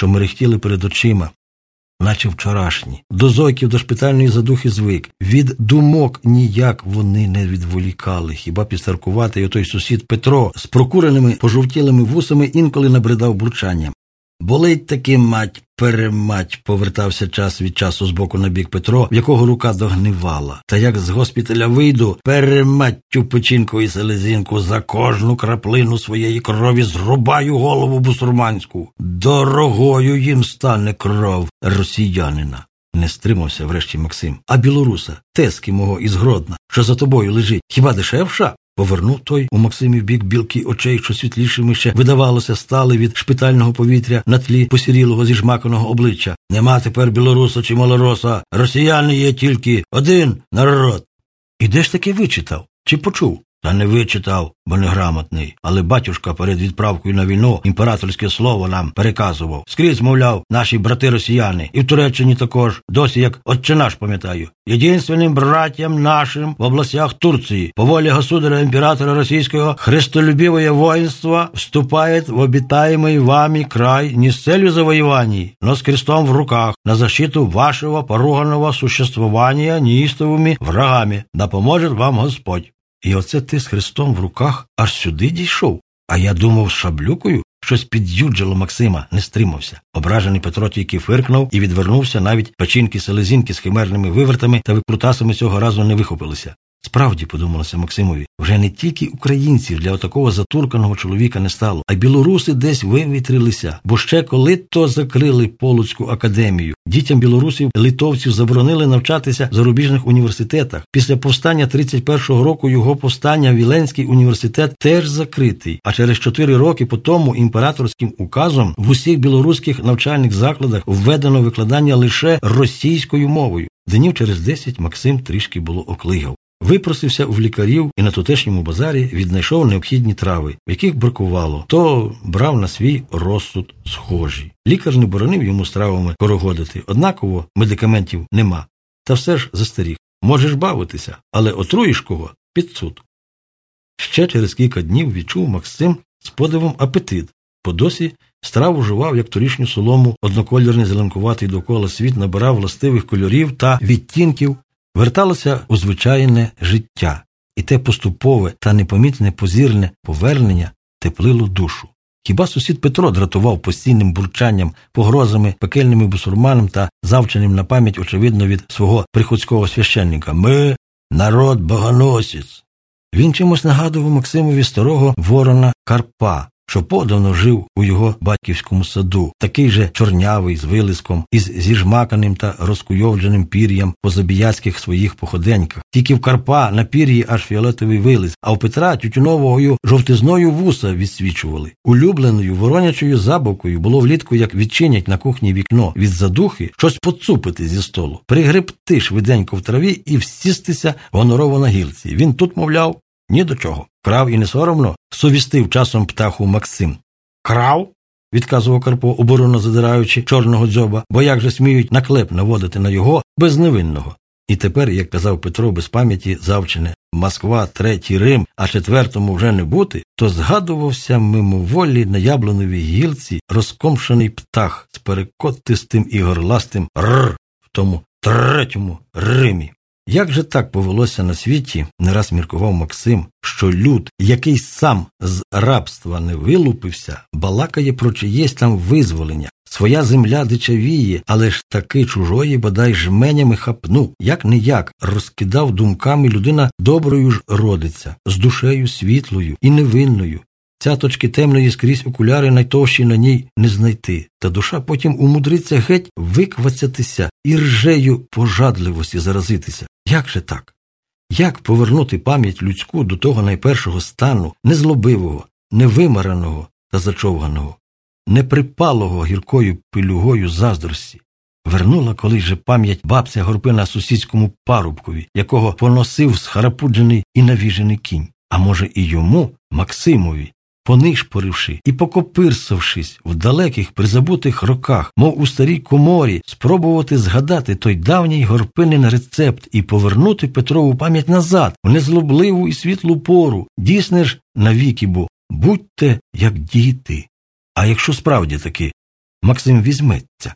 що мерехтіли перед очима, наче вчорашні. До зойків до шпитальної задухи звик. Від думок ніяк вони не відволікали. Хіба підстаркувати отой сусід Петро з прокуреними пожовтілими вусами інколи набридав бурчанням. Болить таки мать перемать, повертався час від часу з боку на бік Петро, в якого рука догнивала. Та як з госпіталя вийду, перематтю печінку і селезінку за кожну краплину своєї крові зрубаю голову бусурманську. Дорогою їм стане кров росіянина. Не стримався врешті Максим. А білоруса, тески мого із Гродна, що за тобою лежить, хіба дешевша? Повернув той у Максимів бік білки очей, що світлішими ще видавалося, стали від шпитального повітря на тлі посірілого зіжмаканого обличчя. Нема тепер білоруса чи малороса, росіяни є тільки один народ. І де ж таки вичитав? Чи почув? Та не вичитав, бо неграмотний. Але батюшка перед відправкою на війну імператорське слово нам переказував. Скрізь, мовляв, наші брати росіяни, і в Туреччині також, досі як отче наш пам'ятаю. Єдинственним братям нашим в областях Турції, по волі государя імператора російського христолюбивое воинство вступает в обитаемый вами край не с целью завоеваний, но с крестом в руках на защиту вашего поруганного существования неистовыми врагами. Да поможет вам Господь. І оце ти з Христом в руках аж сюди дійшов. А я думав, шаблюкою щось під'юджило Максима, не стримався. Ображений Петро тільки фиркнув і відвернувся, навіть печінки селезінки з химерними вивертами та викрутасами цього разу не вихопилися. Справді, подумалося Максимові, вже не тільки українців для отакого затурканого чоловіка не стало, а білоруси десь вивітрилися, бо ще коли то закрили Полоцьку академію. Дітям білорусів литовців заборонили навчатися в зарубіжних університетах. Після повстання 31-го року його повстання Віленський університет теж закритий. А через чотири роки по тому імператорським указом в усіх білоруських навчальних закладах введено викладання лише російською мовою. Днів через десять Максим трішки було оклигав. Випросився в лікарів і на тутешньому базарі віднайшов необхідні трави, в яких бракувало, то брав на свій розсуд схожі. Лікар не боронив йому з травами корогодити, однаково медикаментів нема. Та все ж застеріг. Можеш бавитися, але отруїш кого під суд. Ще через кілька днів відчув Максим з подивом апетит, по досі страву жував, як торішню солому, однокольорний зеленкуватий довкола світ набирав властивих кольорів та відтінків верталося у звичайне життя, і те поступове та непомітне позірне повернення теплило душу. Хіба сусід Петро дратував постійним бурчанням, погрозами, пекельними бусурманам та завченим на пам'ять, очевидно, від свого приходського священника Ми народ богоносець. Він чимось нагадував Максимові старого ворона Карпа, що подавно жив у його батьківському саду, такий же чорнявий з вилиском, із зіжмаканим та розкуйовдженим пір'ям по забіяцьких своїх походеньках. Тільки в Карпа на пір'ї аж фіолетовий вилиз, а в Петра тютюновою жовтизною вуса відсвічували. Улюбленою воронячою забавкою було влітку, як відчинять на кухні вікно від задухи, щось поцупити зі столу, пригребти швиденько в траві і всістися гонорово на гілці. Він тут, мовляв, ні до чого. Крав і не соромно, совістив часом птаху Максим. Крав? відказував Карпо, оборонно задираючи чорного дзьоба, бо як же сміють наклеп наводити на його безневинного. І тепер, як казав Петро без пам'яті завчене Москва, третій Рим, а четвертому вже не бути, то згадувався мимоволі на яблуновій гілці розкомшений птах з перекотистим і горластим р в тому третьому Римі. Як же так повелося на світі, не раз міркував Максим, що люд, який сам з рабства не вилупився, балакає про чиєсь там визволення. Своя земля дичавіє, але ж таки чужої, бодай жменями хапну, як не як розкидав думками людина доброю ж родиться, з душею світлою і невинною. Цяточки темної скрізь окуляри найтовщі на ній не знайти, та душа потім умудриться геть виквацятися і ржею пожадливості заразитися. Як же так? Як повернути пам'ять людську до того найпершого стану, незлобивого, невимараного та зачовганого, неприпалого гіркою пилюгою заздрості? Вернула колись же пам'ять бабця горпина сусідському парубкові, якого поносив схарапуджений і навіжений кінь. А може, і йому, Максимові, понишпоривши і покопирсавшись в далеких призабутих роках, мов у старій коморі, спробувати згадати той давній горпинин рецепт і повернути Петрову пам'ять назад, в незлобливу і світлу пору, дійсне ж навіки, бо будьте як діти. А якщо справді таки Максим візьметься.